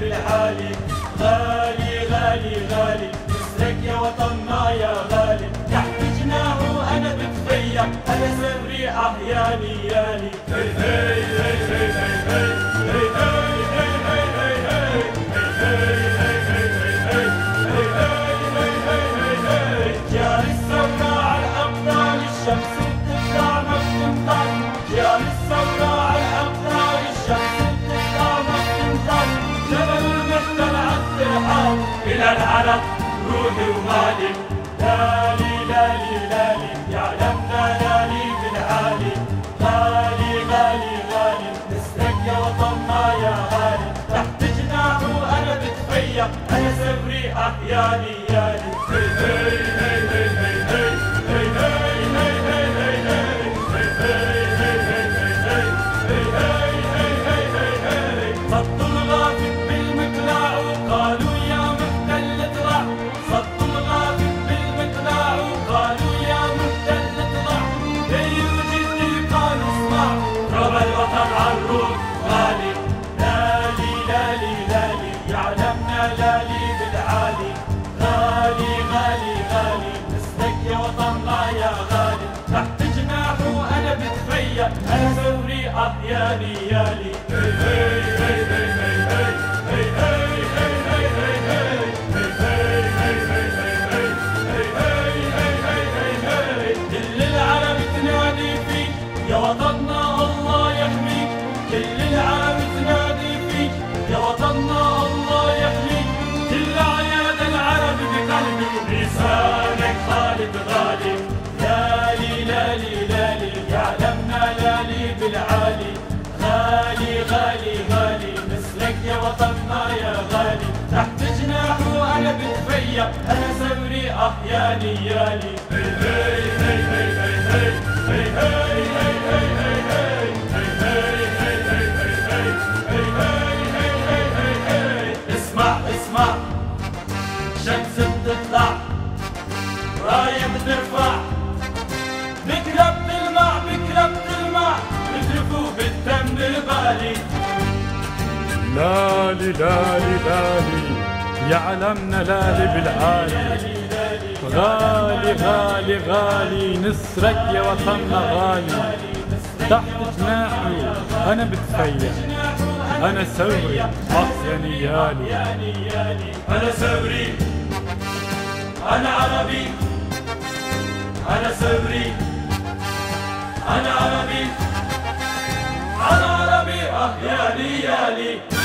بحب غالي غالي غالي. نسرك يا وطن يا غالي. تحت جناحه أنا بتفيح أنا سري ريح أحياني. العرب روحي ومالي لالي لالي لالي يعلمنا لالي غالي غالي غالي نسلك يا وطننا يا غالي. تحت جناحه أنا بتفيا أنا سمري أحياني يالي ربى الوطن عالروح غالي لالي لالي لالي يعلمنا لالي بالعالي يا وطننا يا غالي تحت جناحه أنا بتفيا أنا ثوري احياني يالي يا وطننا وطننا يا غالي تحت جناحه أنا بتفيا أنا سمري أحياني يالي لالي لالي لالي يا لالي بالعالي غالي غالي غالي نسرك يا وطننا غالي. تحت جناحي أنا بتخيل أنا ثوري اخ يا نيالي أنا ثوري أنا عربي. أنا ثوري أنا عربي. أنا عربي آه يا نيالي